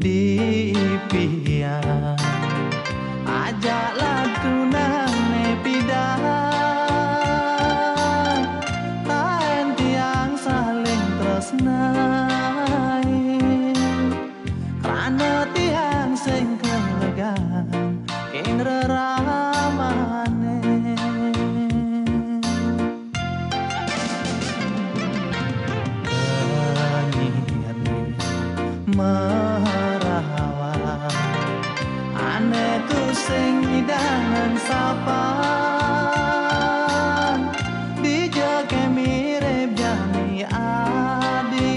di pia ajaklah tunang nepidan. Lain tiang saling tresnai. Karena tiang sing kelegan Dengan sapan dijaga mirip jami adinomus.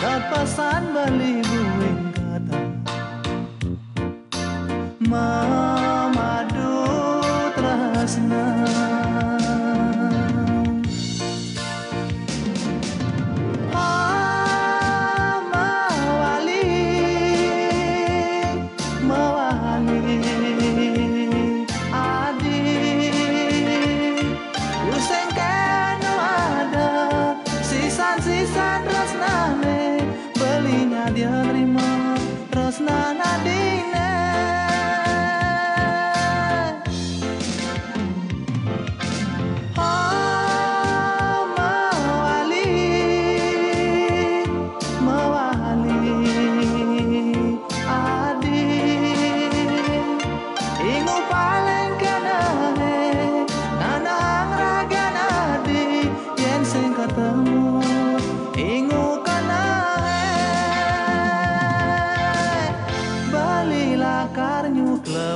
Dapasan beli buing kata memadu tresna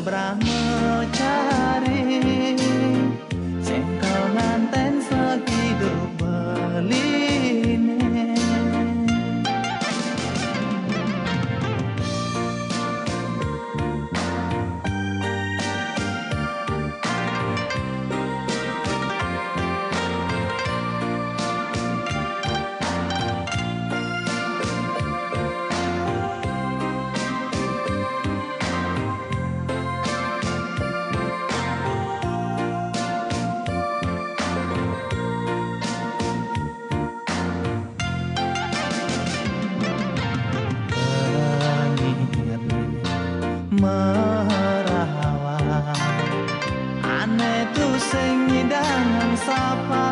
sobrar. merawat. Aneh tu sing nyidangan sapa.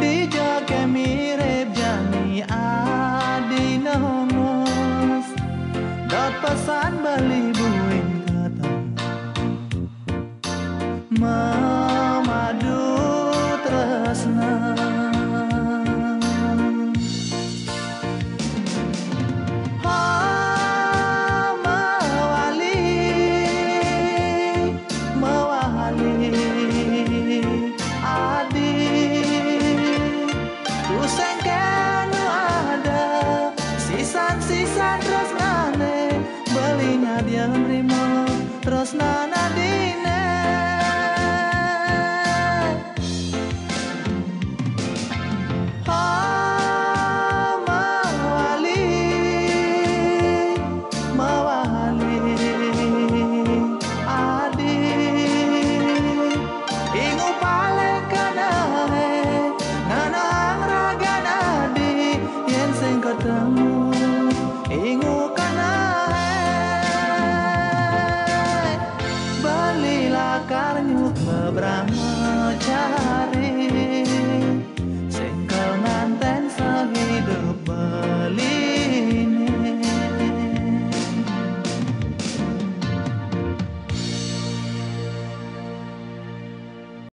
Dijaga mirip jami adinomus Dot pesan beli hrozná akarnya beberapa mencari